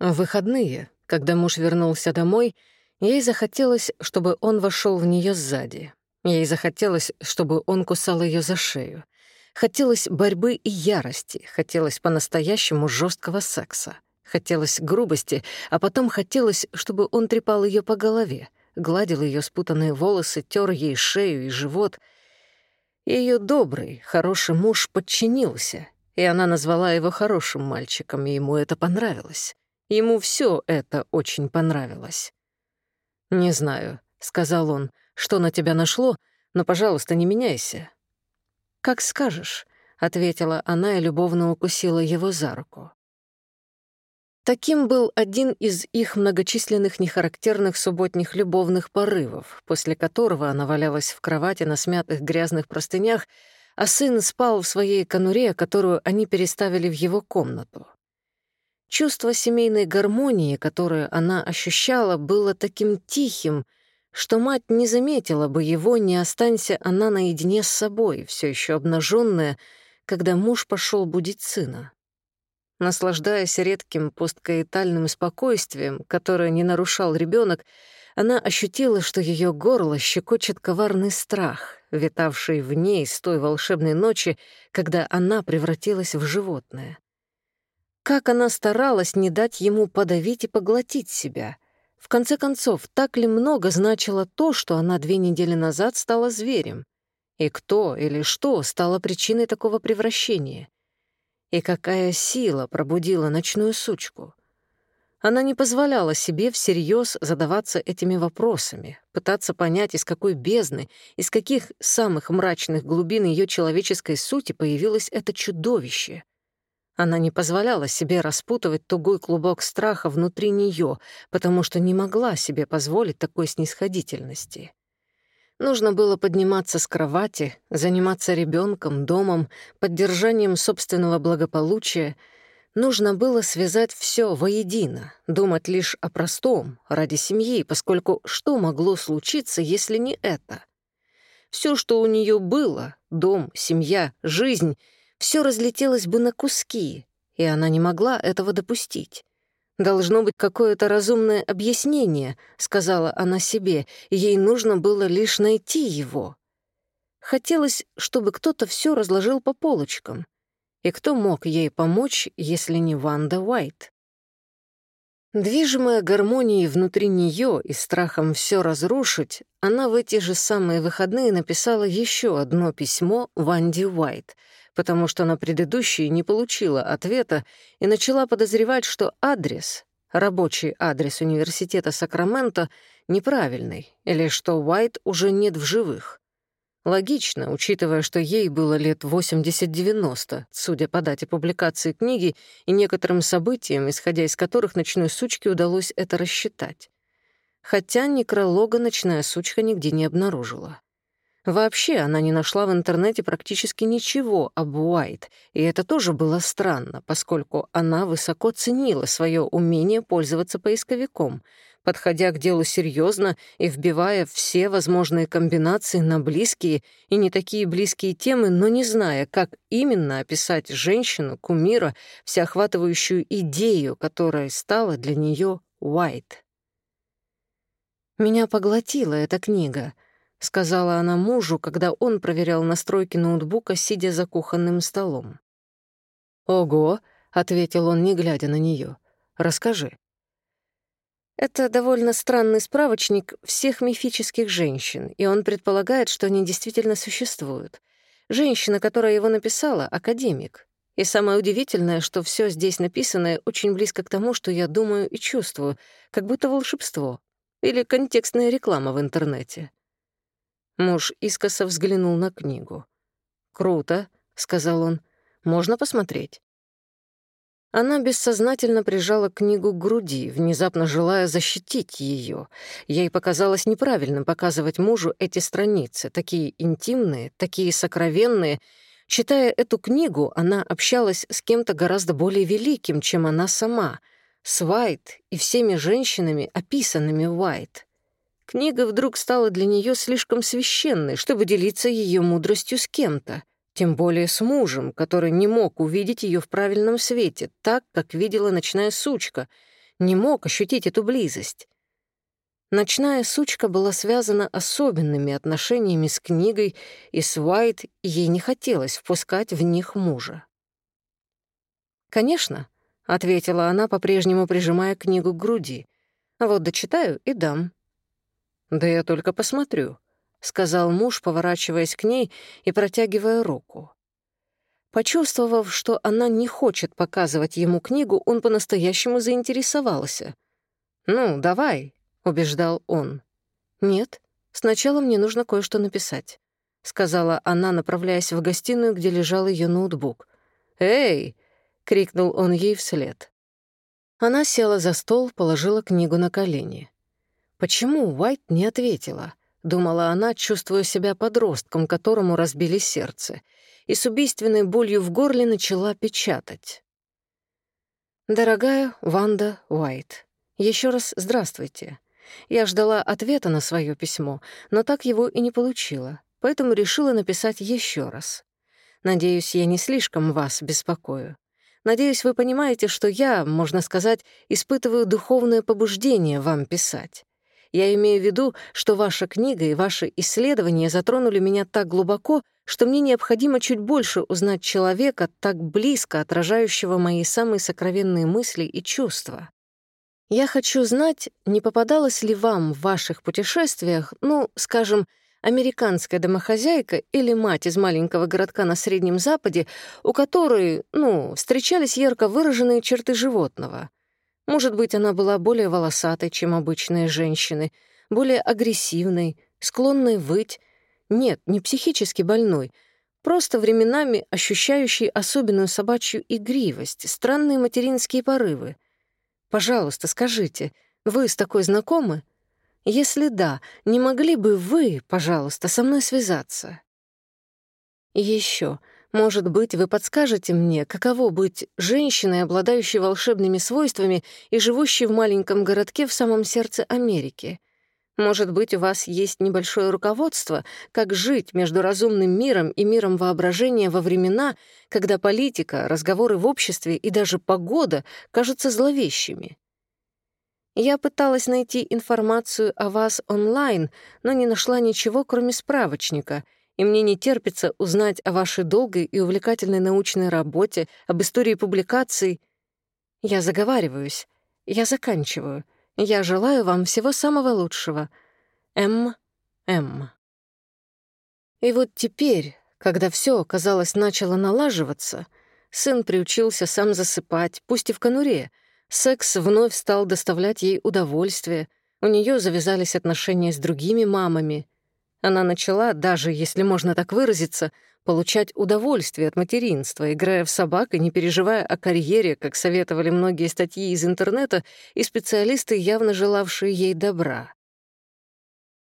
В выходные, когда муж вернулся домой, ей захотелось, чтобы он вошел в нее сзади. Ей захотелось, чтобы он кусал ее за шею. Хотелось борьбы и ярости, хотелось по-настоящему жесткого секса. Хотелось грубости, а потом хотелось, чтобы он трепал ее по голове, гладил ее спутанные волосы, тер ей шею и живот. Ее добрый, хороший муж подчинился, и она назвала его хорошим мальчиком, и ему это понравилось. Ему все это очень понравилось. «Не знаю», — сказал он, — «что на тебя нашло, но, пожалуйста, не меняйся». «Как скажешь», — ответила она и любовно укусила его за руку. Таким был один из их многочисленных нехарактерных субботних любовных порывов, после которого она валялась в кровати на смятых грязных простынях, а сын спал в своей конуре, которую они переставили в его комнату. Чувство семейной гармонии, которое она ощущала, было таким тихим, что мать не заметила бы его, не останься она наедине с собой, все еще обнаженная, когда муж пошел будить сына. Наслаждаясь редким посткаитальным спокойствием, которое не нарушал ребенок, она ощутила, что ее горло щекочет коварный страх, витавший в ней с той волшебной ночи, когда она превратилась в животное. Как она старалась не дать ему подавить и поглотить себя. В конце концов, так ли много значило то, что она две недели назад стала зверем? И кто или что стало причиной такого превращения? И какая сила пробудила ночную сучку? Она не позволяла себе всерьез задаваться этими вопросами, пытаться понять, из какой бездны, из каких самых мрачных глубин ее человеческой сути появилось это чудовище. Она не позволяла себе распутывать тугой клубок страха внутри нее, потому что не могла себе позволить такой снисходительности. Нужно было подниматься с кровати, заниматься ребенком, домом, поддержанием собственного благополучия. Нужно было связать все воедино, думать лишь о простом, ради семьи, поскольку что могло случиться, если не это? Все, что у нее было — дом, семья, жизнь — все разлетелось бы на куски, и она не могла этого допустить. «Должно быть какое-то разумное объяснение», — сказала она себе, ей нужно было лишь найти его. Хотелось, чтобы кто-то все разложил по полочкам. И кто мог ей помочь, если не Ванда Уайт? Движимая гармонией внутри нее и страхом все разрушить, она в эти же самые выходные написала еще одно письмо Ванди Уайт — потому что на предыдущие не получила ответа и начала подозревать, что адрес, рабочий адрес университета Сакраменто, неправильный, или что Уайт уже нет в живых. Логично, учитывая, что ей было лет 80-90, судя по дате публикации книги и некоторым событиям, исходя из которых ночной сучке удалось это рассчитать. Хотя некролога ночная сучка нигде не обнаружила. Вообще она не нашла в интернете практически ничего об Уайт, и это тоже было странно, поскольку она высоко ценила свое умение пользоваться поисковиком, подходя к делу серьезно и вбивая все возможные комбинации на близкие и не такие близкие темы, но не зная, как именно описать женщину, кумира, всеохватывающую идею, которая стала для нее Уайт. Меня поглотила эта книга —— сказала она мужу, когда он проверял настройки ноутбука, сидя за кухонным столом. «Ого!» — ответил он, не глядя на нее. «Расскажи». Это довольно странный справочник всех мифических женщин, и он предполагает, что они действительно существуют. Женщина, которая его написала, — академик. И самое удивительное, что все здесь написанное очень близко к тому, что я думаю и чувствую, как будто волшебство или контекстная реклама в интернете. Муж искоса взглянул на книгу. «Круто», — сказал он. «Можно посмотреть?» Она бессознательно прижала книгу к груди, внезапно желая защитить ее. Ей показалось неправильным показывать мужу эти страницы, такие интимные, такие сокровенные. Читая эту книгу, она общалась с кем-то гораздо более великим, чем она сама, с Уайт и всеми женщинами, описанными Уайт. Книга вдруг стала для нее слишком священной, чтобы делиться ее мудростью с кем-то, тем более с мужем, который не мог увидеть ее в правильном свете, так, как видела ночная сучка, не мог ощутить эту близость. Ночная сучка была связана особенными отношениями с книгой и с Уайт, ей не хотелось впускать в них мужа. «Конечно», — ответила она, по-прежнему прижимая книгу к груди. «Вот дочитаю и дам». «Да я только посмотрю», — сказал муж, поворачиваясь к ней и протягивая руку. Почувствовав, что она не хочет показывать ему книгу, он по-настоящему заинтересовался. «Ну, давай», — убеждал он. «Нет, сначала мне нужно кое-что написать», — сказала она, направляясь в гостиную, где лежал ее ноутбук. «Эй!» — крикнул он ей вслед. Она села за стол, положила книгу на колени. Почему Уайт не ответила? Думала она, чувствуя себя подростком, которому разбили сердце, и с убийственной болью в горле начала печатать. «Дорогая Ванда Уайт, еще раз здравствуйте. Я ждала ответа на свое письмо, но так его и не получила, поэтому решила написать еще раз. Надеюсь, я не слишком вас беспокою. Надеюсь, вы понимаете, что я, можно сказать, испытываю духовное побуждение вам писать. Я имею в виду, что ваша книга и ваши исследования затронули меня так глубоко, что мне необходимо чуть больше узнать человека, так близко отражающего мои самые сокровенные мысли и чувства. Я хочу знать, не попадалась ли вам в ваших путешествиях, ну, скажем, американская домохозяйка или мать из маленького городка на Среднем Западе, у которой, ну, встречались ярко выраженные черты животного. Может быть, она была более волосатой, чем обычные женщины, более агрессивной, склонной выть. Нет, не психически больной, просто временами ощущающей особенную собачью игривость, странные материнские порывы — Пожалуйста, скажите, вы с такой знакомы? Если да, не могли бы вы, пожалуйста, со мной связаться? И еще, может быть, вы подскажете мне, каково быть женщиной, обладающей волшебными свойствами и живущей в маленьком городке в самом сердце Америки? Может быть, у вас есть небольшое руководство, как жить между разумным миром и миром воображения во времена, когда политика, разговоры в обществе и даже погода кажутся зловещими. Я пыталась найти информацию о вас онлайн, но не нашла ничего, кроме справочника, и мне не терпится узнать о вашей долгой и увлекательной научной работе, об истории публикаций. Я заговариваюсь, я заканчиваю — я желаю вам всего самого лучшего. М. М. И вот теперь, когда все, казалось, начало налаживаться, сын приучился сам засыпать, пусть и в конуре, секс вновь стал доставлять ей удовольствие, у нее завязались отношения с другими мамами. Она начала, даже если можно так выразиться, получать удовольствие от материнства, играя в собак и не переживая о карьере, как советовали многие статьи из интернета и специалисты, явно желавшие ей добра.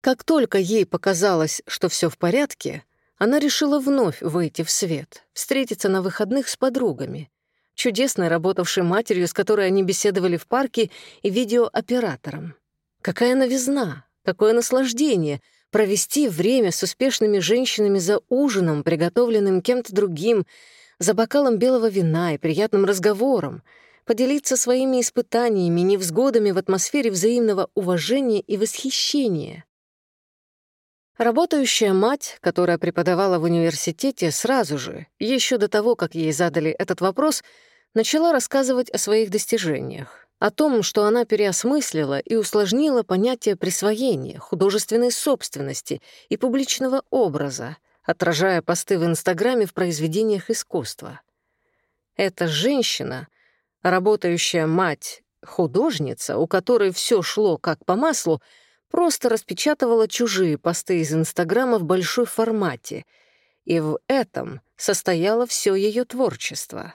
Как только ей показалось, что все в порядке, она решила вновь выйти в свет, встретиться на выходных с подругами, чудесной работавшей матерью, с которой они беседовали в парке, и видеооператором. Какая новизна, какое наслаждение — провести время с успешными женщинами за ужином, приготовленным кем-то другим, за бокалом белого вина и приятным разговором, поделиться своими испытаниями, невзгодами в атмосфере взаимного уважения и восхищения. Работающая мать, которая преподавала в университете сразу же, еще до того, как ей задали этот вопрос, начала рассказывать о своих достижениях о том, что она переосмыслила и усложнила понятие присвоения, художественной собственности и публичного образа, отражая посты в Инстаграме в произведениях искусства. Эта женщина, работающая мать, художница, у которой все шло как по маслу, просто распечатывала чужие посты из Инстаграма в большой формате, и в этом состояло все ее творчество.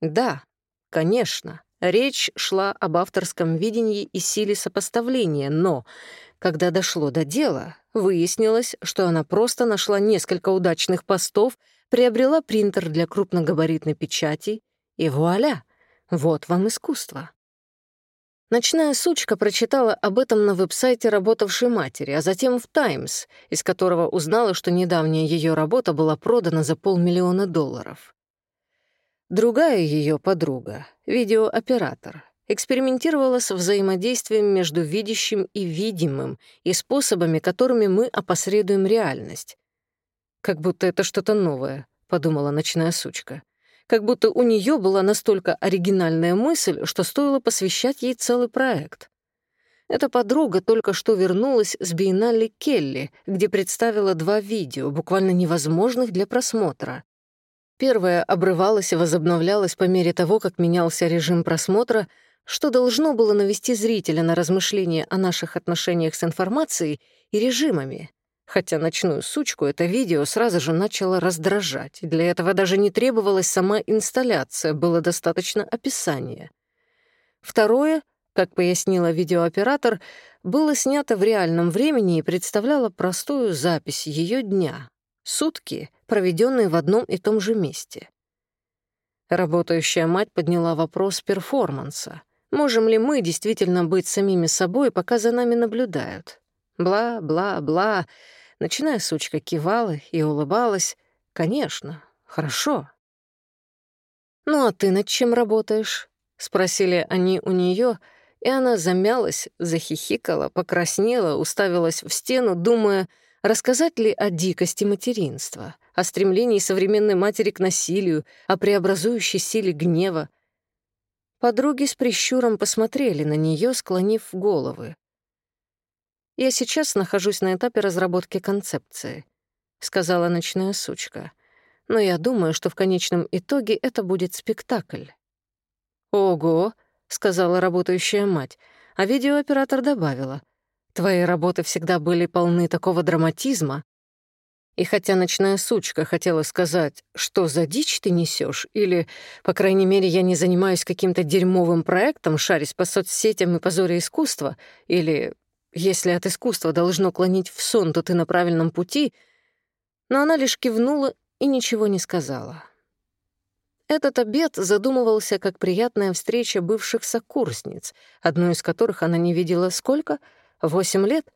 Да, конечно, Речь шла об авторском видении и силе сопоставления, но, когда дошло до дела, выяснилось, что она просто нашла несколько удачных постов, приобрела принтер для крупногабаритной печати, и вуаля, вот вам искусство. Ночная сучка прочитала об этом на веб-сайте работавшей матери, а затем в «Таймс», из которого узнала, что недавняя ее работа была продана за полмиллиона долларов. Другая ее подруга, видеооператор, экспериментировала с взаимодействием между видящим и видимым и способами, которыми мы опосредуем реальность. «Как будто это что-то новое», — подумала ночная сучка. Как будто у нее была настолько оригинальная мысль, что стоило посвящать ей целый проект. Эта подруга только что вернулась с биеннале Келли, где представила два видео, буквально невозможных для просмотра. Первое обрывалось и возобновлялось по мере того, как менялся режим просмотра, что должно было навести зрителя на размышления о наших отношениях с информацией и режимами. Хотя ночную сучку это видео сразу же начало раздражать. Для этого даже не требовалась сама инсталляция, было достаточно описания. Второе как пояснила видеооператор, было снято в реальном времени и представляло простую запись ее дня. Сутки, проведенные в одном и том же месте. Работающая мать подняла вопрос перформанса. Можем ли мы действительно быть самими собой, пока за нами наблюдают? Бла-бла-бла. Начиная сучка кивала и улыбалась. Конечно, хорошо. «Ну а ты над чем работаешь?» — спросили они у нее, и она замялась, захихикала, покраснела, уставилась в стену, думая, рассказать ли о дикости материнства, о стремлении современной матери к насилию, о преобразующей силе гнева. Подруги с прищуром посмотрели на нее, склонив головы. «Я сейчас нахожусь на этапе разработки концепции», — сказала ночная сучка. «Но я думаю, что в конечном итоге это будет спектакль». «Ого!» — сказала работающая мать, а видеооператор добавила. «Твои работы всегда были полны такого драматизма». И хотя ночная сучка хотела сказать, что за дичь ты несешь, или, по крайней мере, я не занимаюсь каким-то дерьмовым проектом, шарясь по соцсетям и позоре искусства, или если от искусства должно клонить в сон, то ты на правильном пути, но она лишь кивнула и ничего не сказала. Этот обед задумывался как приятная встреча бывших сокурсниц, одну из которых она не видела сколько? Восемь лет?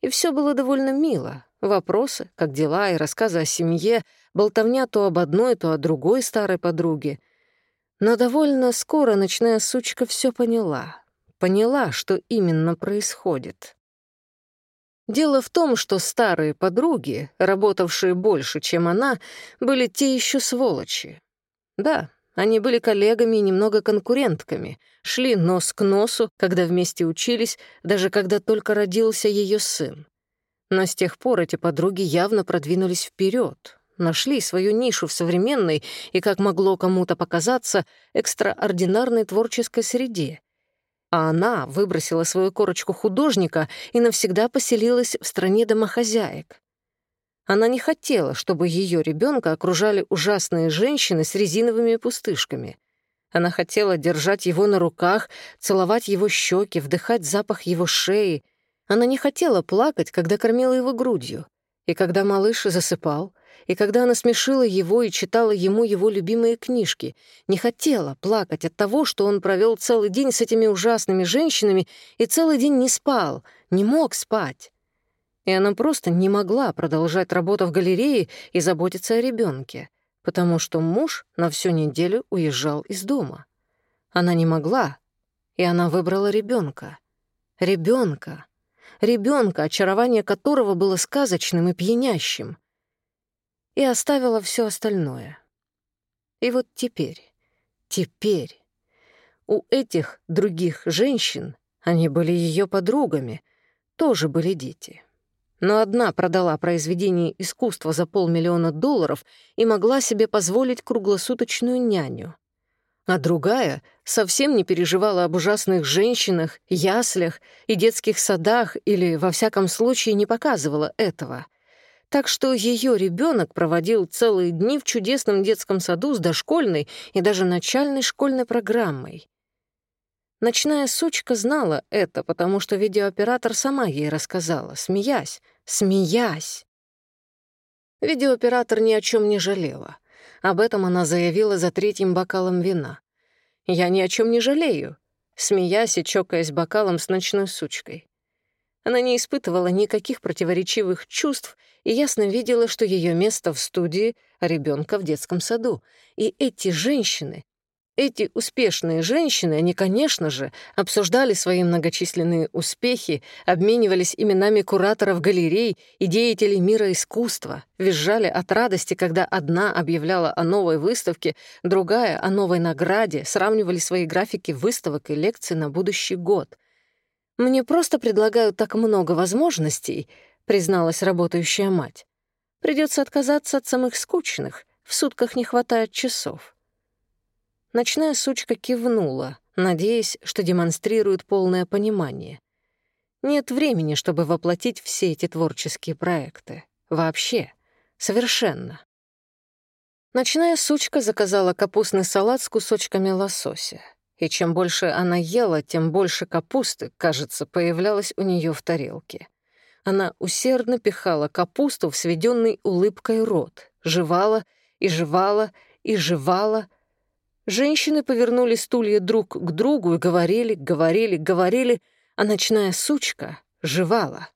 И все было довольно мило. Вопросы, как дела и рассказы о семье, болтовня то об одной, то о другой старой подруге. Но довольно скоро ночная сучка все поняла. Поняла, что именно происходит. Дело в том, что старые подруги, работавшие больше, чем она, были те еще сволочи. Да, они были коллегами и немного конкурентками, шли нос к носу, когда вместе учились, даже когда только родился ее сын. Но с тех пор эти подруги явно продвинулись вперед, нашли свою нишу в современной и, как могло кому-то показаться, экстраординарной творческой среде. А она выбросила свою корочку художника и навсегда поселилась в стране домохозяек. Она не хотела, чтобы ее ребенка окружали ужасные женщины с резиновыми пустышками. Она хотела держать его на руках, целовать его щеки, вдыхать запах его шеи. Она не хотела плакать, когда кормила его грудью. И когда малыш засыпал, и когда она смешила его и читала ему его любимые книжки, не хотела плакать от того, что он провел целый день с этими ужасными женщинами и целый день не спал, не мог спать и она просто не могла продолжать работу в галерее и заботиться о ребенке, потому что муж на всю неделю уезжал из дома. Она не могла, и она выбрала ребенка. Ребенка. Ребенка, очарование которого было сказочным и пьянящим. И оставила все остальное. И вот теперь, теперь у этих других женщин, они были ее подругами, тоже были дети но одна продала произведение искусства за полмиллиона долларов и могла себе позволить круглосуточную няню. А другая совсем не переживала об ужасных женщинах, яслях и детских садах или, во всяком случае, не показывала этого. Так что ее ребенок проводил целые дни в чудесном детском саду с дошкольной и даже начальной школьной программой. Ночная сучка знала это, потому что видеооператор сама ей рассказала, смеясь, смеясь. Видеооператор ни о чем не жалела. Об этом она заявила за третьим бокалом вина. «Я ни о чем не жалею», смеясь и чокаясь бокалом с ночной сучкой. Она не испытывала никаких противоречивых чувств и ясно видела, что ее место в студии, ребенка в детском саду. И эти женщины, Эти успешные женщины, они, конечно же, обсуждали свои многочисленные успехи, обменивались именами кураторов галерей и деятелей мира искусства, визжали от радости, когда одна объявляла о новой выставке, другая — о новой награде, сравнивали свои графики выставок и лекций на будущий год. «Мне просто предлагают так много возможностей», — призналась работающая мать. «Придется отказаться от самых скучных, в сутках не хватает часов». Ночная сучка кивнула, надеясь, что демонстрирует полное понимание. Нет времени, чтобы воплотить все эти творческие проекты. Вообще. Совершенно. Ночная сучка заказала капустный салат с кусочками лосося. И чем больше она ела, тем больше капусты, кажется, появлялось у нее в тарелке. Она усердно пихала капусту в сведенный улыбкой рот, жевала и жевала и жевала, Женщины повернули стулья друг к другу и говорили, говорили, говорили, а ночная сучка жевала.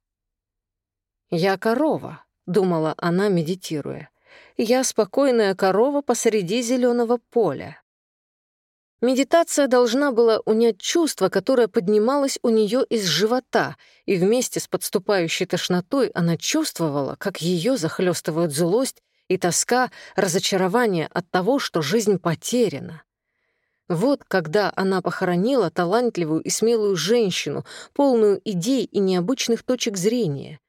«Я корова», — думала она, медитируя. «Я спокойная корова посреди зеленого поля». Медитация должна была унять чувство, которое поднималось у нее из живота, и вместе с подступающей тошнотой она чувствовала, как ее захлестывают злость и тоска, разочарование от того, что жизнь потеряна. Вот когда она похоронила талантливую и смелую женщину, полную идей и необычных точек зрения.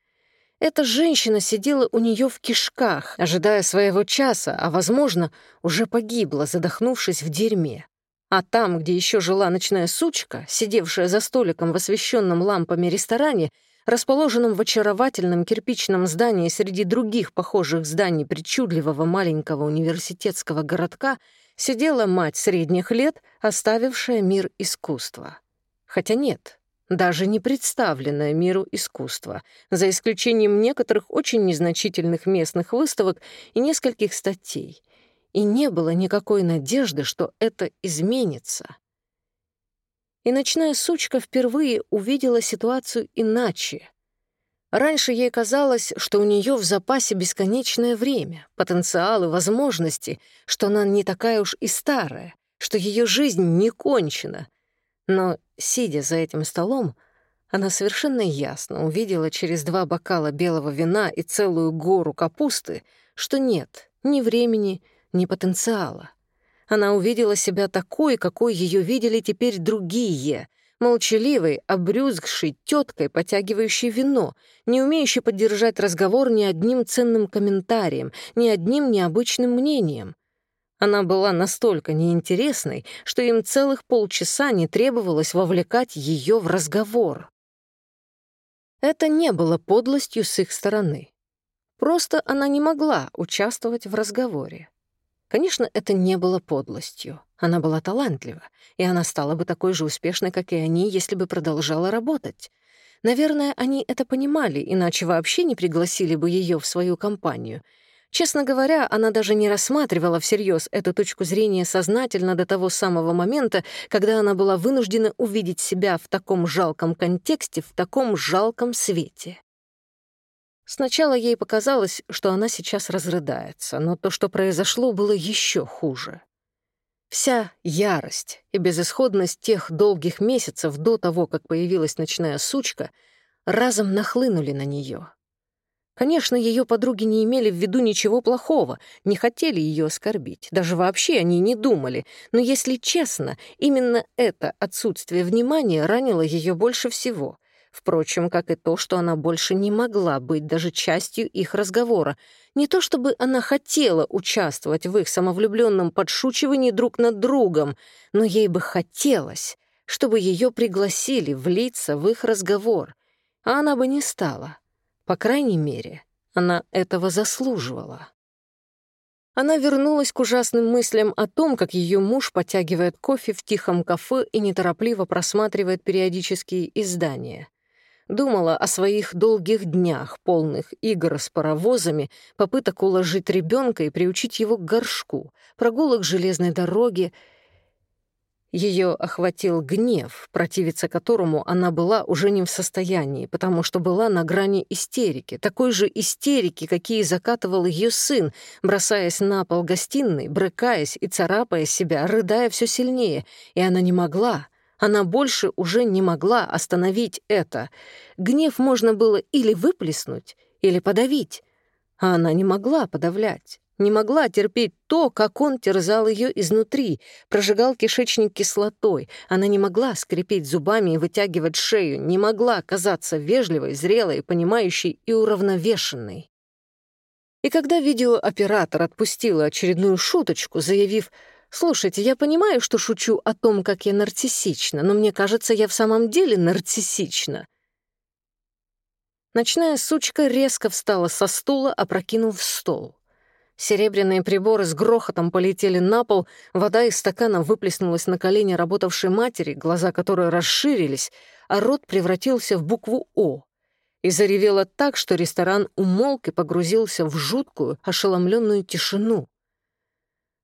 Эта женщина сидела у нее в кишках, ожидая своего часа, а, возможно, уже погибла, задохнувшись в дерьме. А там, где еще жила ночная сучка, сидевшая за столиком в освещенном лампами ресторане, расположенном в очаровательном кирпичном здании среди других похожих зданий причудливого маленького университетского городка, сидела мать средних лет, оставившая мир искусства. Хотя нет, даже не представленная миру искусства, за исключением некоторых очень незначительных местных выставок и нескольких статей. И не было никакой надежды, что это изменится. И ночная сучка впервые увидела ситуацию иначе. Раньше ей казалось, что у нее в запасе бесконечное время, потенциал и возможности, что она не такая уж и старая, что ее жизнь не кончена. Но, сидя за этим столом, она совершенно ясно увидела через два бокала белого вина и целую гору капусты, что нет ни времени, ни потенциала. Она увидела себя такой, какой ее видели теперь другие, молчаливой, обрюзгшей теткой, потягивающей вино, не умеющей поддержать разговор ни одним ценным комментарием, ни одним необычным мнением. Она была настолько неинтересной, что им целых полчаса не требовалось вовлекать ее в разговор. Это не было подлостью с их стороны. Просто она не могла участвовать в разговоре. Конечно, это не было подлостью. Она была талантлива, и она стала бы такой же успешной, как и они, если бы продолжала работать. Наверное, они это понимали, иначе вообще не пригласили бы ее в свою компанию. Честно говоря, она даже не рассматривала всерьез эту точку зрения сознательно до того самого момента, когда она была вынуждена увидеть себя в таком жалком контексте, в таком жалком свете. Сначала ей показалось, что она сейчас разрыдается, но то, что произошло, было еще хуже. Вся ярость и безысходность тех долгих месяцев до того, как появилась ночная сучка, разом нахлынули на нее. Конечно, ее подруги не имели в виду ничего плохого, не хотели ее оскорбить, даже вообще они не думали, но, если честно, именно это отсутствие внимания ранило ее больше всего — Впрочем, как и то, что она больше не могла быть даже частью их разговора. Не то чтобы она хотела участвовать в их самовлюбленном подшучивании друг над другом, но ей бы хотелось, чтобы ее пригласили влиться в их разговор. А она бы не стала. По крайней мере, она этого заслуживала. Она вернулась к ужасным мыслям о том, как ее муж потягивает кофе в тихом кафе и неторопливо просматривает периодические издания — Думала о своих долгих днях, полных игр с паровозами, попыток уложить ребенка и приучить его к горшку, прогулок железной дороги. ее охватил гнев, противиться которому она была уже не в состоянии, потому что была на грани истерики, такой же истерики, какие закатывал ее сын, бросаясь на пол гостиной, брыкаясь и царапая себя, рыдая все сильнее, и она не могла, она больше уже не могла остановить это. Гнев можно было или выплеснуть, или подавить, а она не могла подавлять не могла терпеть то, как он терзал ее изнутри, прожигал кишечник кислотой. Она не могла скрипеть зубами и вытягивать шею, не могла казаться вежливой, зрелой, понимающей и уравновешенной. И когда видеооператор отпустила очередную шуточку, заявив «Слушайте, я понимаю, что шучу о том, как я нарциссична, но мне кажется, я в самом деле нарциссична», Ночная сучка резко встала со стула, опрокинув стол. Серебряные приборы с грохотом полетели на пол, вода из стакана выплеснулась на колени работавшей матери, глаза которой расширились, а рот превратился в букву «О». И заревела так, что ресторан умолк и погрузился в жуткую, ошеломленную тишину.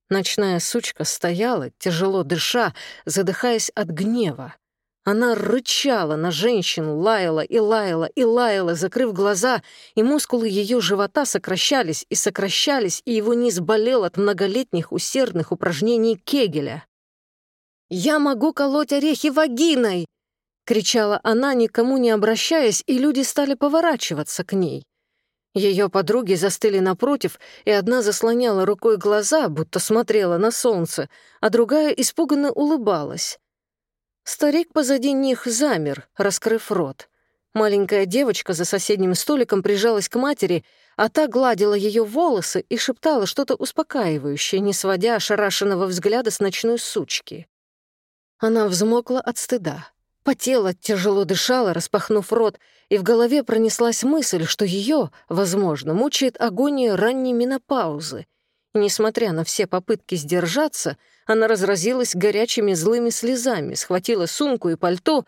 Ночная сучка стояла, тяжело дыша, задыхаясь от гнева. Она рычала на женщин, лаяла и лаяла и лаяла, закрыв глаза, и мускулы ее живота сокращались и сокращались, и его низ болел от многолетних усердных упражнений Кегеля. «Я могу колоть орехи вагиной!» — кричала она, никому не обращаясь, и люди стали поворачиваться к ней. Ее подруги застыли напротив, и одна заслоняла рукой глаза, будто смотрела на солнце, а другая испуганно улыбалась. Старик позади них замер, раскрыв рот. Маленькая девочка за соседним столиком прижалась к матери, а та гладила ее волосы и шептала что-то успокаивающее, не сводя ошарашенного взгляда с ночной сучки. Она взмокла от стыда. Потела, тяжело дышала, распахнув рот, и в голове пронеслась мысль, что ее, возможно, мучает агония ранней менопаузы. И, несмотря на все попытки сдержаться, она разразилась горячими злыми слезами, схватила сумку и пальто.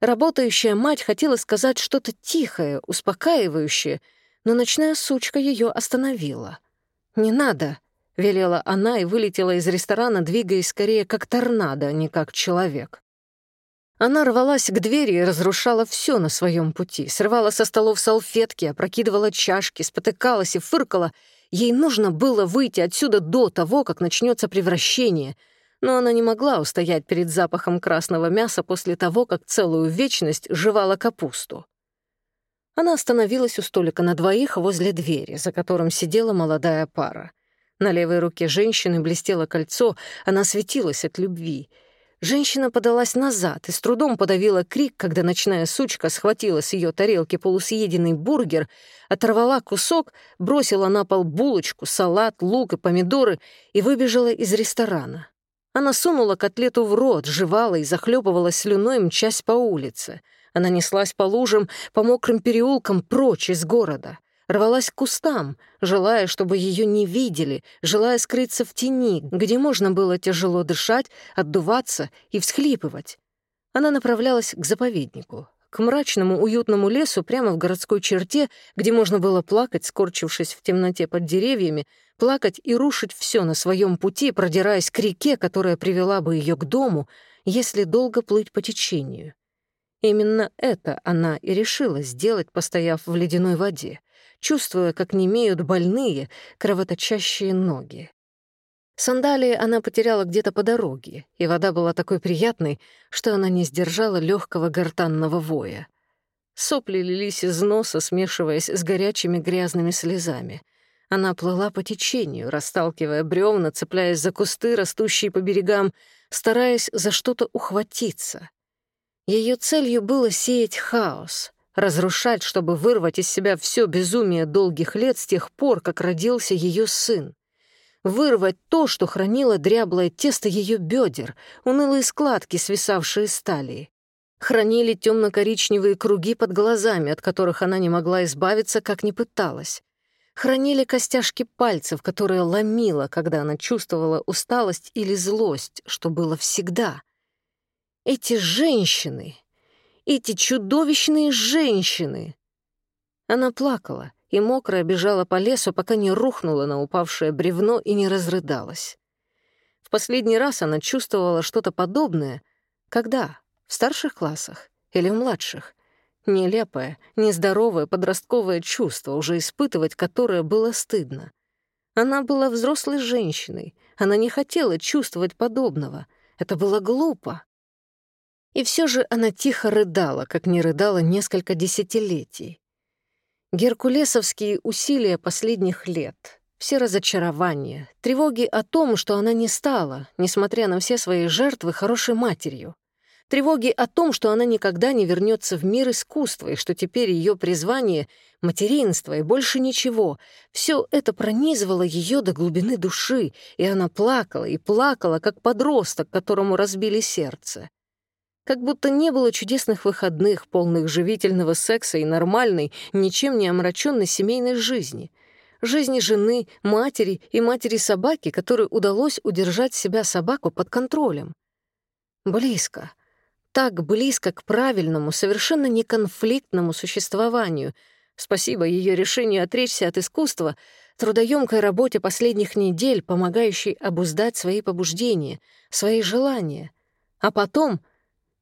Работающая мать хотела сказать что-то тихое, успокаивающее, но ночная сучка ее остановила. «Не надо», — велела она и вылетела из ресторана, двигаясь скорее как торнадо, а не как человек. Она рвалась к двери и разрушала все на своем пути, срывала со столов салфетки, опрокидывала чашки, спотыкалась и фыркала — Ей нужно было выйти отсюда до того, как начнется превращение, но она не могла устоять перед запахом красного мяса после того, как целую вечность жевала капусту. Она остановилась у столика на двоих возле двери, за которым сидела молодая пара. На левой руке женщины блестело кольцо, она светилась от любви — Женщина подалась назад и с трудом подавила крик, когда ночная сучка схватила с ее тарелки полусъеденный бургер, оторвала кусок, бросила на пол булочку, салат, лук и помидоры и выбежала из ресторана. Она сунула котлету в рот, жевала и захлебывалась слюной, мчась по улице. Она неслась по лужам, по мокрым переулкам прочь из города — рвалась к кустам, желая, чтобы ее не видели, желая скрыться в тени, где можно было тяжело дышать, отдуваться и всхлипывать. Она направлялась к заповеднику, к мрачному уютному лесу прямо в городской черте, где можно было плакать, скорчившись в темноте под деревьями, плакать и рушить все на своем пути, продираясь к реке, которая привела бы ее к дому, если долго плыть по течению. Именно это она и решила сделать, постояв в ледяной воде чувствуя, как немеют больные, кровоточащие ноги. Сандалии она потеряла где-то по дороге, и вода была такой приятной, что она не сдержала легкого гортанного воя. Сопли лились из носа, смешиваясь с горячими грязными слезами. Она плыла по течению, расталкивая бревна, цепляясь за кусты, растущие по берегам, стараясь за что-то ухватиться. Ее целью было сеять хаос — разрушать, чтобы вырвать из себя все безумие долгих лет с тех пор, как родился ее сын. Вырвать то, что хранило дряблое тесто ее бедер, унылые складки, свисавшие с талии. Хранили темно-коричневые круги под глазами, от которых она не могла избавиться, как ни пыталась. Хранили костяшки пальцев, которые ломила, когда она чувствовала усталость или злость, что было всегда. Эти женщины, эти чудовищные женщины!» Она плакала и мокрая бежала по лесу, пока не рухнула на упавшее бревно и не разрыдалась. В последний раз она чувствовала что-то подобное. Когда? В старших классах или в младших? Нелепое, нездоровое подростковое чувство, уже испытывать которое было стыдно. Она была взрослой женщиной, она не хотела чувствовать подобного. Это было глупо. И все же она тихо рыдала, как не рыдала несколько десятилетий. Геркулесовские усилия последних лет, все разочарования, тревоги о том, что она не стала, несмотря на все свои жертвы, хорошей матерью, тревоги о том, что она никогда не вернется в мир искусства и что теперь ее призвание — материнство и больше ничего. Все это пронизывало ее до глубины души, и она плакала и плакала, как подросток, которому разбили сердце. Как будто не было чудесных выходных, полных живительного секса и нормальной, ничем не омраченной семейной жизни. Жизни жены, матери и матери собаки, которой удалось удержать себя собаку под контролем. Близко, так близко к правильному, совершенно неконфликтному существованию. Спасибо ее решению отречься от искусства, трудоемкой работе последних недель, помогающей обуздать свои побуждения, свои желания. А потом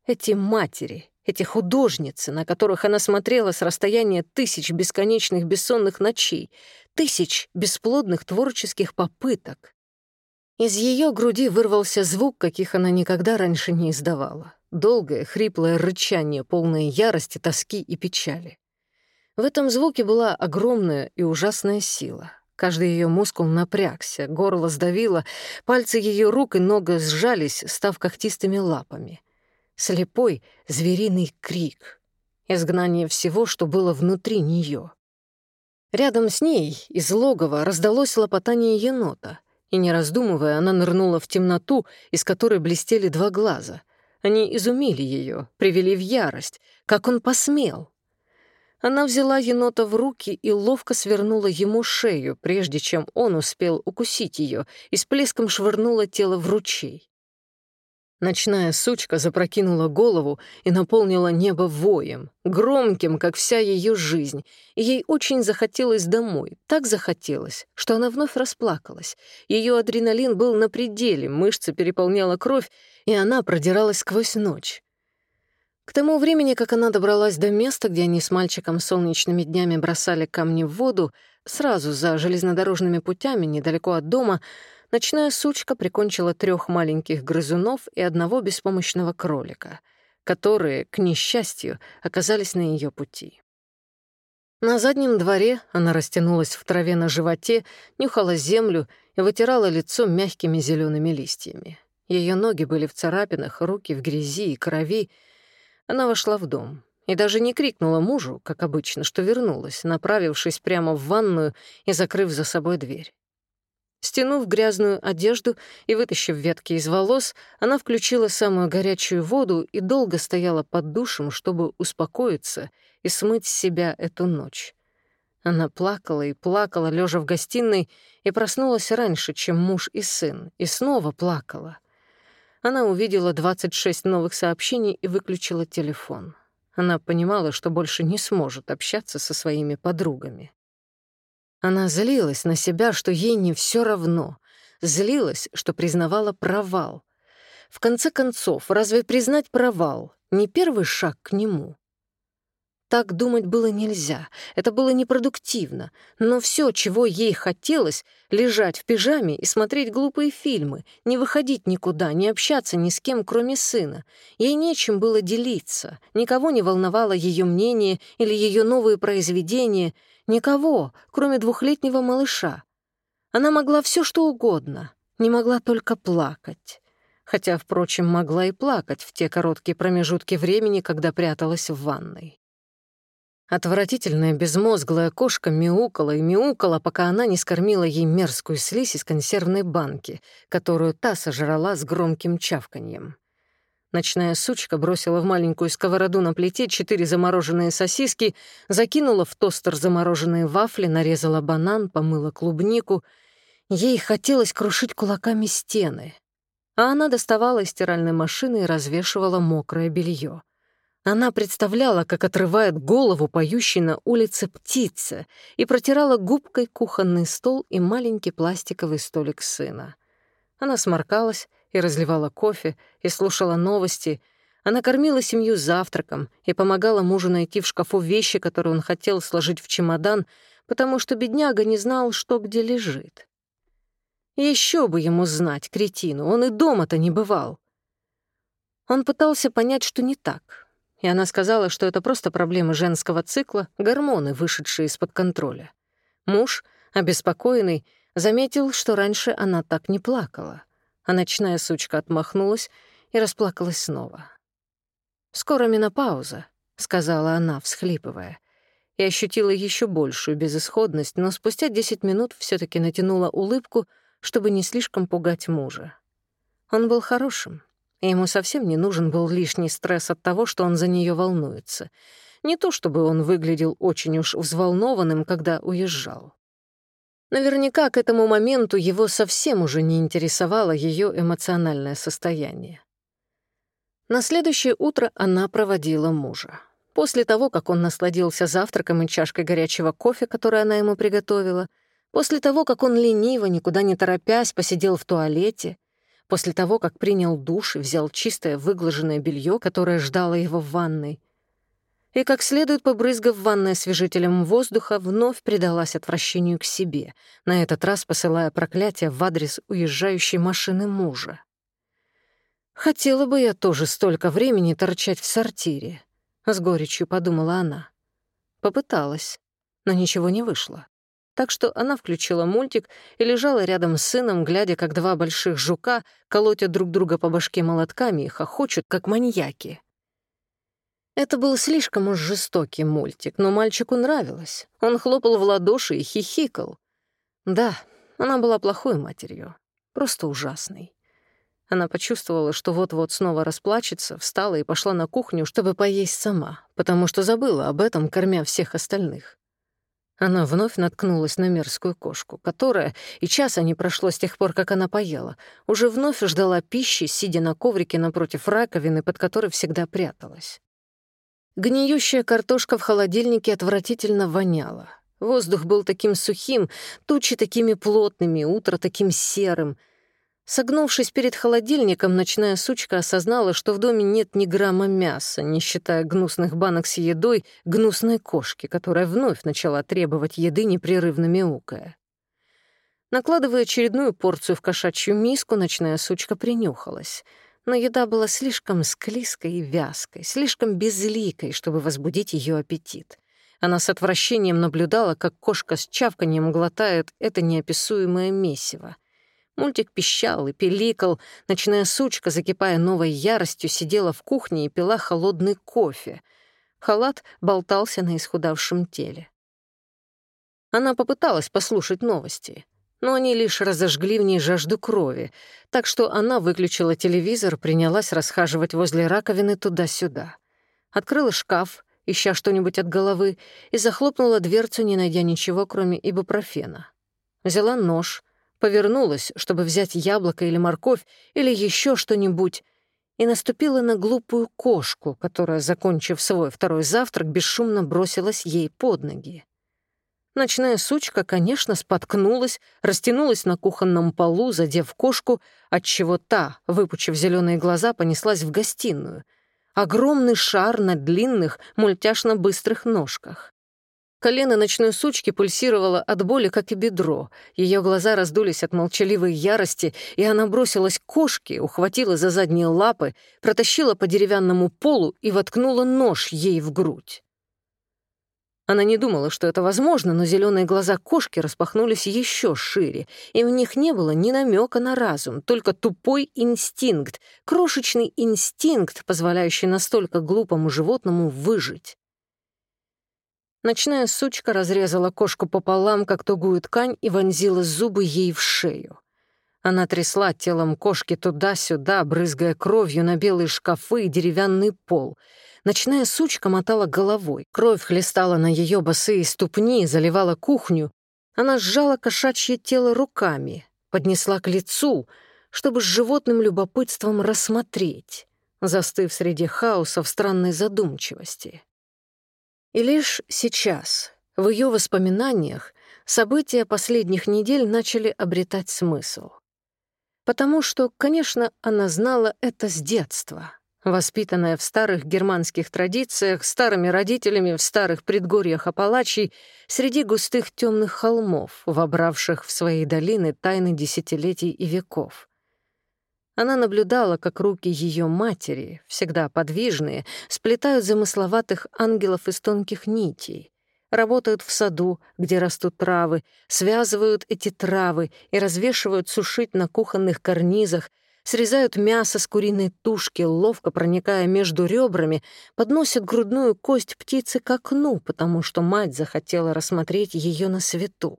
эти матери, эти художницы, на которых она смотрела с расстояния тысяч бесконечных бессонных ночей, тысяч бесплодных творческих попыток. Из ее груди вырвался звук, каких она никогда раньше не издавала. Долгое, хриплое рычание, полное ярости, тоски и печали. В этом звуке была огромная и ужасная сила. Каждый ее мускул напрягся, горло сдавило, пальцы ее рук и ног сжались, став когтистыми лапами. Слепой, звериный крик. Изгнание всего, что было внутри нее. Рядом с ней из логова раздалось лопотание енота, и, не раздумывая, она нырнула в темноту, из которой блестели два глаза. Они изумили ее, привели в ярость. Как он посмел? Она взяла енота в руки и ловко свернула ему шею, прежде чем он успел укусить ее, и с плеском швырнула тело в ручей. Ночная сучка запрокинула голову и наполнила небо воем, громким, как вся ее жизнь, и ей очень захотелось домой, так захотелось, что она вновь расплакалась. Ее адреналин был на пределе, мышцы переполняла кровь, и она продиралась сквозь ночь. К тому времени, как она добралась до места, где они с мальчиком солнечными днями бросали камни в воду, сразу за железнодорожными путями, недалеко от дома, ночная сучка прикончила трех маленьких грызунов и одного беспомощного кролика, которые, к несчастью, оказались на ее пути. На заднем дворе она растянулась в траве на животе, нюхала землю и вытирала лицо мягкими зелеными листьями. Ее ноги были в царапинах, руки в грязи и крови. Она вошла в дом и даже не крикнула мужу, как обычно, что вернулась, направившись прямо в ванную и закрыв за собой дверь. Стянув грязную одежду и вытащив ветки из волос, она включила самую горячую воду и долго стояла под душем, чтобы успокоиться и смыть с себя эту ночь. Она плакала и плакала, лежа в гостиной, и проснулась раньше, чем муж и сын, и снова плакала. Она увидела 26 новых сообщений и выключила телефон. Она понимала, что больше не сможет общаться со своими подругами. Она злилась на себя, что ей не все равно. Злилась, что признавала провал. В конце концов, разве признать провал — не первый шаг к нему? Так думать было нельзя, это было непродуктивно, но все, чего ей хотелось — лежать в пижаме и смотреть глупые фильмы, не выходить никуда, не общаться ни с кем, кроме сына. Ей нечем было делиться, никого не волновало ее мнение или ее новые произведения, никого, кроме двухлетнего малыша. Она могла все что угодно, не могла только плакать. Хотя, впрочем, могла и плакать в те короткие промежутки времени, когда пряталась в ванной. Отвратительная безмозглая кошка мяукала и мяукала, пока она не скормила ей мерзкую слизь из консервной банки, которую та сожрала с громким чавканьем. Ночная сучка бросила в маленькую сковороду на плите четыре замороженные сосиски, закинула в тостер замороженные вафли, нарезала банан, помыла клубнику. Ей хотелось крушить кулаками стены. А она доставала из стиральной машины и развешивала мокрое белье. Она представляла, как отрывает голову поющей на улице птица и протирала губкой кухонный стол и маленький пластиковый столик сына. Она сморкалась и разливала кофе, и слушала новости. Она кормила семью завтраком и помогала мужу найти в шкафу вещи, которые он хотел сложить в чемодан, потому что бедняга не знал, что где лежит. Еще бы ему знать, кретину, он и дома-то не бывал. Он пытался понять, что не так, и она сказала, что это просто проблемы женского цикла, гормоны, вышедшие из-под контроля. Муж, обеспокоенный, заметил, что раньше она так не плакала, а ночная сучка отмахнулась и расплакалась снова. «Скоро менопауза», — сказала она, всхлипывая, и ощутила еще большую безысходность, но спустя 10 минут все таки натянула улыбку, чтобы не слишком пугать мужа. Он был хорошим, и ему совсем не нужен был лишний стресс от того, что он за нее волнуется. Не то чтобы он выглядел очень уж взволнованным, когда уезжал. Наверняка к этому моменту его совсем уже не интересовало ее эмоциональное состояние. На следующее утро она проводила мужа. После того, как он насладился завтраком и чашкой горячего кофе, который она ему приготовила, после того, как он лениво, никуда не торопясь, посидел в туалете, после того, как принял душ и взял чистое выглаженное белье, которое ждало его в ванной. И как следует побрызгав ванной освежителем воздуха, вновь предалась отвращению к себе, на этот раз посылая проклятие в адрес уезжающей машины мужа. «Хотела бы я тоже столько времени торчать в сортире», — с горечью подумала она. Попыталась, но ничего не вышло так что она включила мультик и лежала рядом с сыном, глядя, как два больших жука колотят друг друга по башке молотками и хохочут, как маньяки. Это был слишком уж жестокий мультик, но мальчику нравилось. Он хлопал в ладоши и хихикал. Да, она была плохой матерью, просто ужасной. Она почувствовала, что вот-вот снова расплачется, встала и пошла на кухню, чтобы поесть сама, потому что забыла об этом, кормя всех остальных. Она вновь наткнулась на мерзкую кошку, которая, и часа не прошло с тех пор, как она поела, уже вновь ждала пищи, сидя на коврике напротив раковины, под которой всегда пряталась. Гниющая картошка в холодильнике отвратительно воняла. Воздух был таким сухим, тучи такими плотными, утро таким серым — Согнувшись перед холодильником, ночная сучка осознала, что в доме нет ни грамма мяса, не считая гнусных банок с едой гнусной кошки, которая вновь начала требовать еды, непрерывно мяукая. Накладывая очередную порцию в кошачью миску, ночная сучка принюхалась. Но еда была слишком склизкой и вязкой, слишком безликой, чтобы возбудить ее аппетит. Она с отвращением наблюдала, как кошка с чавканием глотает это неописуемое месиво — Мультик пищал и пиликал. Ночная сучка, закипая новой яростью, сидела в кухне и пила холодный кофе. Халат болтался на исхудавшем теле. Она попыталась послушать новости, но они лишь разожгли в ней жажду крови, так что она выключила телевизор, принялась расхаживать возле раковины туда-сюда. Открыла шкаф, ища что-нибудь от головы, и захлопнула дверцу, не найдя ничего, кроме ибупрофена. Взяла нож, повернулась, чтобы взять яблоко или морковь или еще что-нибудь, и наступила на глупую кошку, которая, закончив свой второй завтрак, бесшумно бросилась ей под ноги. Ночная сучка, конечно, споткнулась, растянулась на кухонном полу, задев кошку, отчего та, выпучив зеленые глаза, понеслась в гостиную. Огромный шар на длинных, мультяшно-быстрых ножках. Колено ночной сучки пульсировало от боли, как и бедро. Ее глаза раздулись от молчаливой ярости, и она бросилась к кошке, ухватила за задние лапы, протащила по деревянному полу и воткнула нож ей в грудь. Она не думала, что это возможно, но зеленые глаза кошки распахнулись еще шире, и в них не было ни намека на разум, только тупой инстинкт, крошечный инстинкт, позволяющий настолько глупому животному выжить. Ночная сучка разрезала кошку пополам, как тугую ткань, и вонзила зубы ей в шею. Она трясла телом кошки туда-сюда, брызгая кровью на белые шкафы и деревянный пол. Ночная сучка мотала головой. Кровь хлестала на ее босые ступни, заливала кухню. Она сжала кошачье тело руками, поднесла к лицу, чтобы с животным любопытством рассмотреть, застыв среди хаоса в странной задумчивости. И лишь сейчас, в ее воспоминаниях, события последних недель начали обретать смысл. Потому что, конечно, она знала это с детства. Воспитанная в старых германских традициях, старыми родителями в старых предгорьях Апалачей, среди густых темных холмов, вобравших в свои долины тайны десятилетий и веков. Она наблюдала, как руки ее матери, всегда подвижные, сплетают замысловатых ангелов из тонких нитей, работают в саду, где растут травы, связывают эти травы и развешивают сушить на кухонных карнизах, срезают мясо с куриной тушки, ловко проникая между ребрами, подносят грудную кость птицы к окну, потому что мать захотела рассмотреть ее на свету.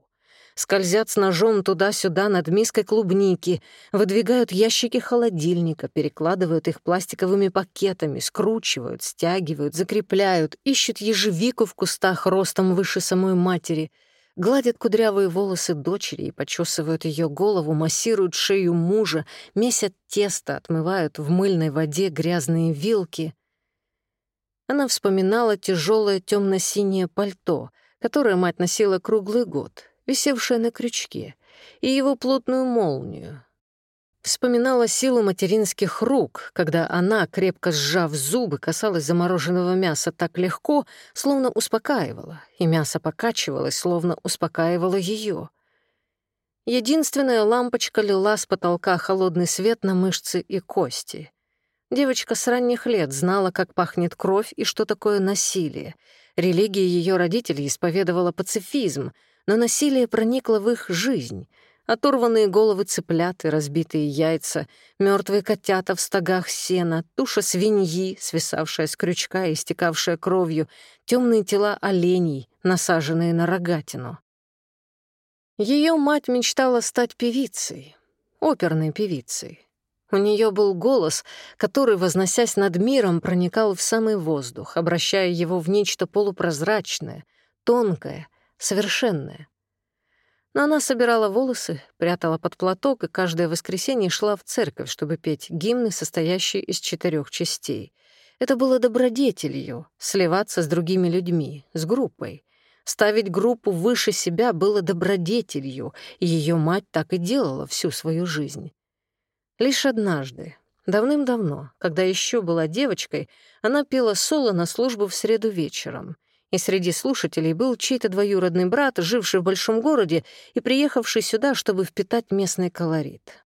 Скользят с ножом туда-сюда над миской клубники, выдвигают ящики холодильника, перекладывают их пластиковыми пакетами, скручивают, стягивают, закрепляют, ищут ежевику в кустах ростом выше самой матери, гладят кудрявые волосы дочери и почесывают ее голову, массируют шею мужа, месят тесто, отмывают в мыльной воде грязные вилки. Она вспоминала тяжелое темно-синее пальто, которое мать носила круглый год, висевшее на крючке, и его плотную молнию. Вспоминала силу материнских рук, когда она, крепко сжав зубы, касалась замороженного мяса так легко, словно успокаивала, и мясо покачивалось, словно успокаивало ее. Единственная лампочка лила с потолка холодный свет на мышцы и кости. Девочка с ранних лет знала, как пахнет кровь и что такое насилие. Религия ее родителей исповедовала пацифизм — но насилие проникло в их жизнь. Оторванные головы цыплят и разбитые яйца, мертвые котята в стогах сена, туша свиньи, свисавшая с крючка и истекавшая кровью, темные тела оленей, насаженные на рогатину. Ее мать мечтала стать певицей, оперной певицей. У нее был голос, который, возносясь над миром, проникал в самый воздух, обращая его в нечто полупрозрачное, тонкое — совершенная. Но она собирала волосы, прятала под платок и каждое воскресенье шла в церковь, чтобы петь гимны, состоящие из четырех частей. Это было добродетелью — сливаться с другими людьми, с группой. Ставить группу выше себя было добродетелью, и ее мать так и делала всю свою жизнь. Лишь однажды, давным-давно, когда еще была девочкой, она пела соло на службу в среду вечером — и среди слушателей был чей-то двоюродный брат, живший в большом городе и приехавший сюда, чтобы впитать местный колорит.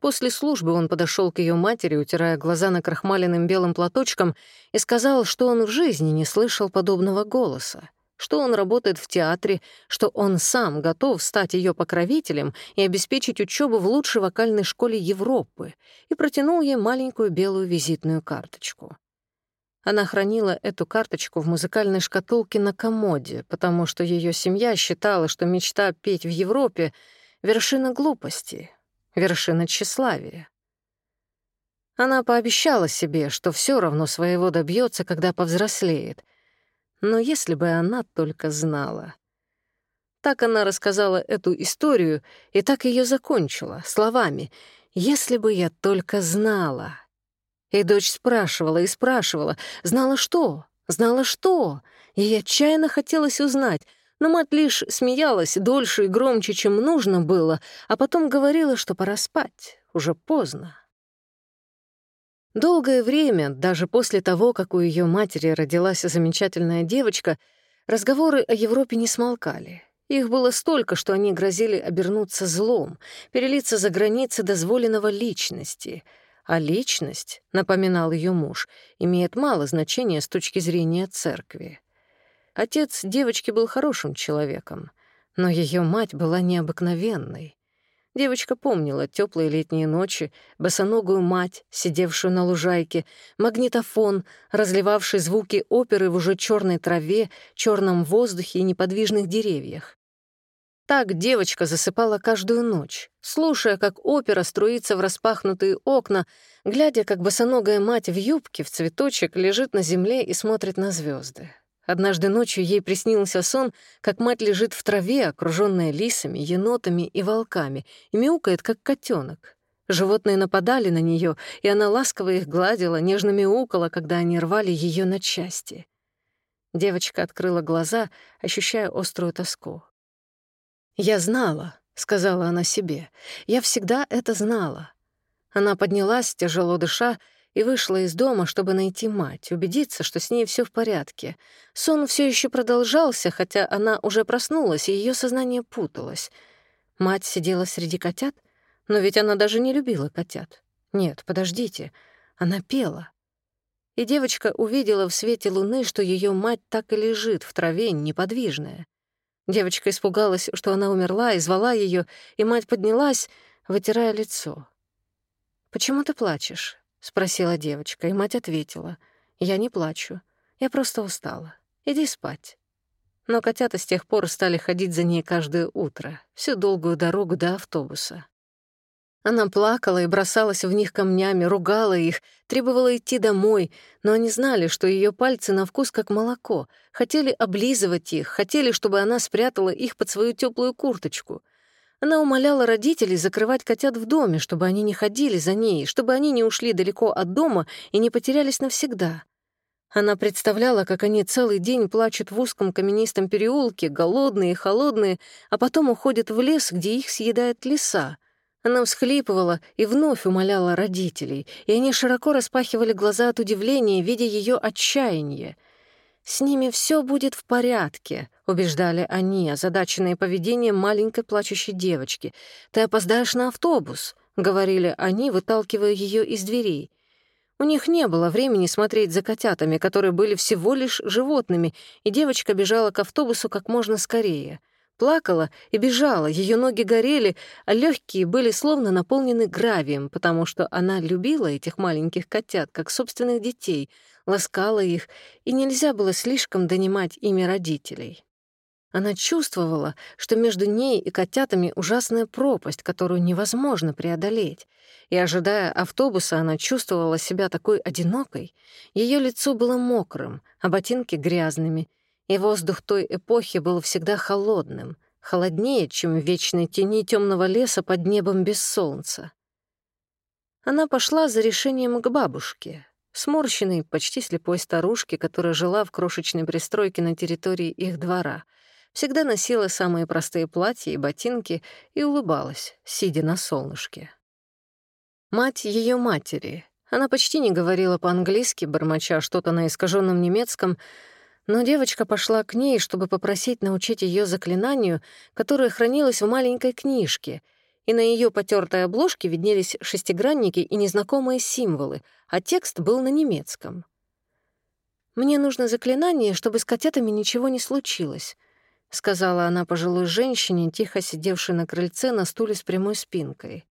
После службы он подошел к ее матери, утирая глаза на накрахмаленным белым платочком, и сказал, что он в жизни не слышал подобного голоса, что он работает в театре, что он сам готов стать ее покровителем и обеспечить учебу в лучшей вокальной школе Европы, и протянул ей маленькую белую визитную карточку. Она хранила эту карточку в музыкальной шкатулке на комоде, потому что ее семья считала, что мечта петь в Европе — вершина глупости, вершина тщеславия. Она пообещала себе, что все равно своего добьется, когда повзрослеет. Но если бы она только знала. Так она рассказала эту историю и так ее закончила, словами «Если бы я только знала». И дочь спрашивала и спрашивала, знала что, знала что. Ей отчаянно хотелось узнать, но мать лишь смеялась дольше и громче, чем нужно было, а потом говорила, что пора спать, уже поздно. Долгое время, даже после того, как у ее матери родилась замечательная девочка, разговоры о Европе не смолкали. Их было столько, что они грозили обернуться злом, перелиться за границы дозволенного личности — а личность, напоминал ее муж, имеет мало значения с точки зрения церкви. Отец девочки был хорошим человеком, но ее мать была необыкновенной. Девочка помнила теплые летние ночи, босоногую мать, сидевшую на лужайке, магнитофон, разливавший звуки оперы в уже черной траве, черном воздухе и неподвижных деревьях. Так девочка засыпала каждую ночь, слушая, как опера струится в распахнутые окна, глядя, как босоногая мать в юбке в цветочек лежит на земле и смотрит на звезды. Однажды ночью ей приснился сон, как мать лежит в траве, окруженная лисами, енотами и волками, и мяукает, как котенок. Животные нападали на нее, и она ласково их гладила, нежно мяукала, когда они рвали ее на части. Девочка открыла глаза, ощущая острую тоску. «Я знала», — сказала она себе. «Я всегда это знала». Она поднялась, тяжело дыша, и вышла из дома, чтобы найти мать, убедиться, что с ней все в порядке. Сон все еще продолжался, хотя она уже проснулась, и ее сознание путалось. Мать сидела среди котят, но ведь она даже не любила котят. Нет, подождите, она пела. И девочка увидела в свете луны, что ее мать так и лежит в траве, неподвижная. Девочка испугалась, что она умерла, и звала ее, и мать поднялась, вытирая лицо. «Почему ты плачешь?» — спросила девочка, и мать ответила. «Я не плачу. Я просто устала. Иди спать». Но котята с тех пор стали ходить за ней каждое утро, всю долгую дорогу до автобуса. Она плакала и бросалась в них камнями, ругала их, требовала идти домой, но они знали, что ее пальцы на вкус как молоко, хотели облизывать их, хотели, чтобы она спрятала их под свою теплую курточку — она умоляла родителей закрывать котят в доме, чтобы они не ходили за ней, чтобы они не ушли далеко от дома и не потерялись навсегда. Она представляла, как они целый день плачут в узком каменистом переулке, голодные и холодные, а потом уходят в лес, где их съедает лиса. Она всхлипывала и вновь умоляла родителей, и они широко распахивали глаза от удивления, видя ее отчаяние — «С ними все будет в порядке», — убеждали они, озадаченные поведением маленькой плачущей девочки. «Ты опоздаешь на автобус», — говорили они, выталкивая ее из дверей. У них не было времени смотреть за котятами, которые были всего лишь животными, и девочка бежала к автобусу как можно скорее. Плакала и бежала, ее ноги горели, а легкие были словно наполнены гравием, потому что она любила этих маленьких котят, как собственных детей — ласкала их, и нельзя было слишком донимать ими родителей. Она чувствовала, что между ней и котятами ужасная пропасть, которую невозможно преодолеть. И, ожидая автобуса, она чувствовала себя такой одинокой. Ее лицо было мокрым, а ботинки — грязными, и воздух той эпохи был всегда холодным, холоднее, чем в вечной тени темного леса под небом без солнца. Она пошла за решением к бабушке, сморщенной, почти слепой старушки, которая жила в крошечной пристройке на территории их двора. Всегда носила самые простые платья и ботинки и улыбалась, сидя на солнышке. Мать ее матери. Она почти не говорила по-английски, бормоча что-то на искаженном немецком, но девочка пошла к ней, чтобы попросить научить ее заклинанию, которое хранилось в маленькой книжке — и на ее потертой обложке виднелись шестигранники и незнакомые символы, а текст был на немецком. «Мне нужно заклинание, чтобы с котятами ничего не случилось», — сказала она пожилой женщине, тихо сидевшей на крыльце на стуле с прямой спинкой.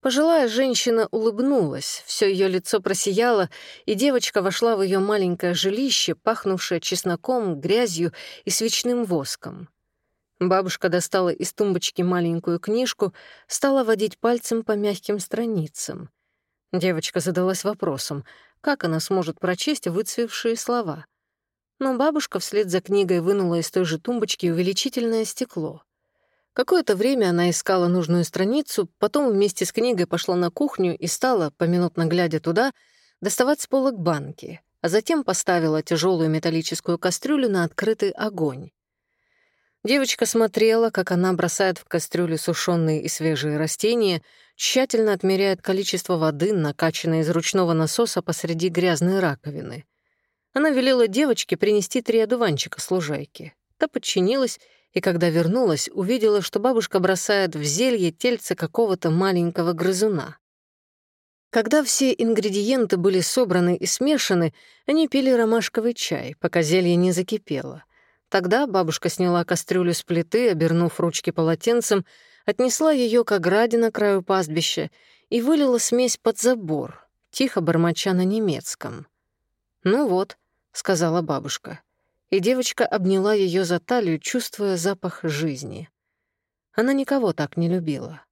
Пожилая женщина улыбнулась, все ее лицо просияло, и девочка вошла в ее маленькое жилище, пахнувшее чесноком, грязью и свечным воском. Бабушка достала из тумбочки маленькую книжку, стала водить пальцем по мягким страницам. Девочка задалась вопросом, как она сможет прочесть выцвевшие слова. Но бабушка вслед за книгой вынула из той же тумбочки увеличительное стекло. Какое-то время она искала нужную страницу, потом вместе с книгой пошла на кухню и стала, поминутно глядя туда, доставать с полок банки, а затем поставила тяжелую металлическую кастрюлю на открытый огонь. Девочка смотрела, как она бросает в кастрюлю сушеные и свежие растения, тщательно отмеряет количество воды, накачанной из ручного насоса посреди грязной раковины. Она велела девочке принести три одуванчика с лужайки. Та подчинилась, и когда вернулась, увидела, что бабушка бросает в зелье тельце какого-то маленького грызуна. Когда все ингредиенты были собраны и смешаны, они пили ромашковый чай, пока зелье не закипело. Тогда бабушка сняла кастрюлю с плиты, обернув ручки полотенцем, отнесла ее к ограде на краю пастбища и вылила смесь под забор, тихо бормоча на немецком. «Ну вот», — сказала бабушка. И девочка обняла ее за талию, чувствуя запах жизни. Она никого так не любила.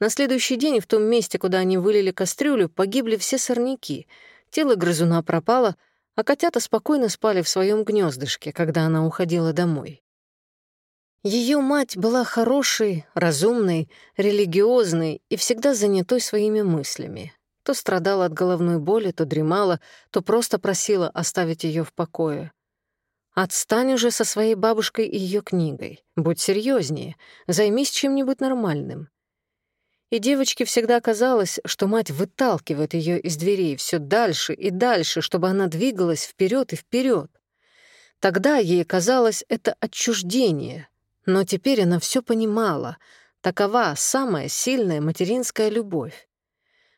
На следующий день в том месте, куда они вылили кастрюлю, погибли все сорняки. Тело грызуна пропало, а котята спокойно спали в своем гнездышке, когда она уходила домой. Ее мать была хорошей, разумной, религиозной и всегда занятой своими мыслями. То страдала от головной боли, то дремала, то просто просила оставить ее в покое. Отстань уже со своей бабушкой и ее книгой. Будь серьезнее, займись чем-нибудь нормальным. И девочке всегда казалось, что мать выталкивает ее из дверей все дальше и дальше, чтобы она двигалась вперед и вперед. Тогда ей казалось это отчуждение, но теперь она все понимала. Такова самая сильная материнская любовь.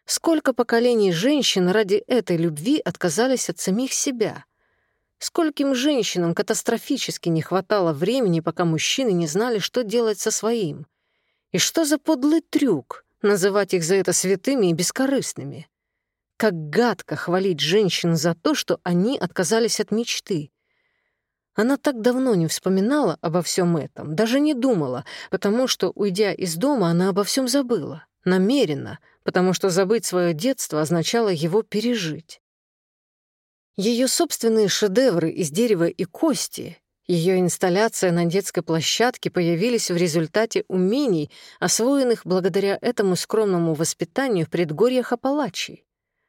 Сколько поколений женщин ради этой любви отказались от самих себя? Скольким женщинам катастрофически не хватало времени, пока мужчины не знали, что делать со своим? И что за подлый трюк называть их за это святыми и бескорыстными? Как гадко хвалить женщин за то, что они отказались от мечты. Она так давно не вспоминала обо всем этом, даже не думала, потому что, уйдя из дома, она обо всем забыла. Намеренно, потому что забыть свое детство означало его пережить. Ее собственные шедевры из дерева и кости, ее инсталляция на детской площадке появились в результате умений, освоенных благодаря этому скромному воспитанию в предгорьях Апалачии.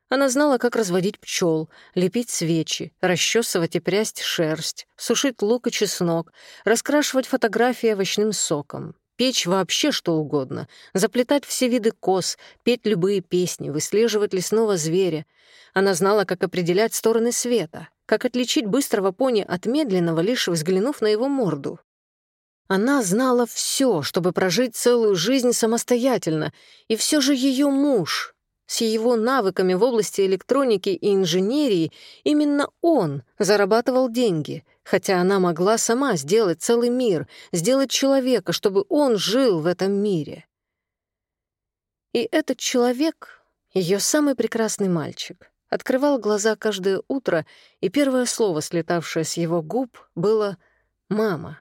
Она знала, как разводить пчел, лепить свечи, расчесывать и прясть шерсть, сушить лук и чеснок, раскрашивать фотографии овощным соком, печь вообще что угодно, заплетать все виды кос, петь любые песни, выслеживать лесного зверя. Она знала, как определять стороны света, как отличить быстрого пони от медленного, лишь взглянув на его морду. Она знала все, чтобы прожить целую жизнь самостоятельно, и все же ее муж, с его навыками в области электроники и инженерии, именно он зарабатывал деньги, хотя она могла сама сделать целый мир, сделать человека, чтобы он жил в этом мире. И этот человек, ее самый прекрасный мальчик, открывал глаза каждое утро, и первое слово, слетавшее с его губ, было «мама».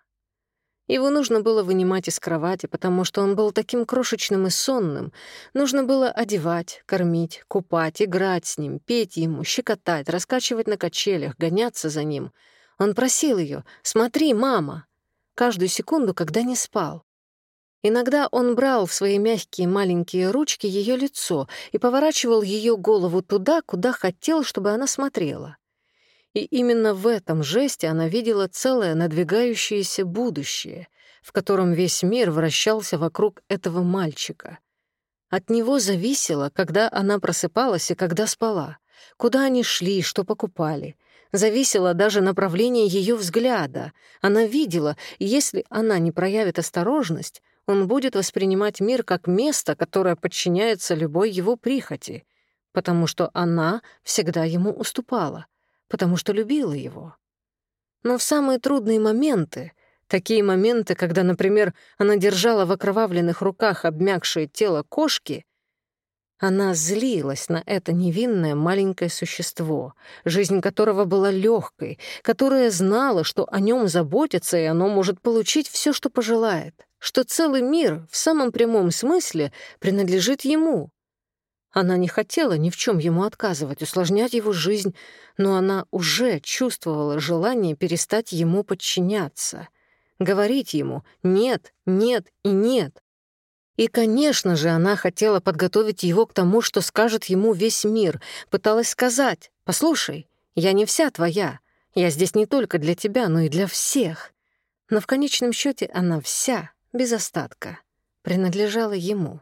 Его нужно было вынимать из кровати, потому что он был таким крошечным и сонным. Нужно было одевать, кормить, купать, играть с ним, петь ему, щекотать, раскачивать на качелях, гоняться за ним — он просил ее «Смотри, мама!» каждую секунду, когда не спал. Иногда он брал в свои мягкие маленькие ручки ее лицо и поворачивал ее голову туда, куда хотел, чтобы она смотрела. И именно в этом жесте она видела целое надвигающееся будущее, в котором весь мир вращался вокруг этого мальчика. От него зависело, когда она просыпалась и когда спала, куда они шли, что покупали — зависело даже направление ее взгляда. Она видела, если она не проявит осторожность, он будет воспринимать мир как место, которое подчиняется любой его прихоти, потому что она всегда ему уступала, потому что любила его. Но в самые трудные моменты, такие моменты, когда, например, она держала в окровавленных руках обмякшее тело кошки, она злилась на это невинное маленькое существо, жизнь которого была легкой, которое знало, что о нем заботятся, и оно может получить все, что пожелает, что целый мир в самом прямом смысле принадлежит ему. Она не хотела ни в чем ему отказывать, усложнять его жизнь, но она уже чувствовала желание перестать ему подчиняться, говорить ему «нет, нет и нет», и, конечно же, она хотела подготовить его к тому, что скажет ему весь мир, пыталась сказать, «Послушай, я не вся твоя, я здесь не только для тебя, но и для всех». Но в конечном счете она вся, без остатка, принадлежала ему.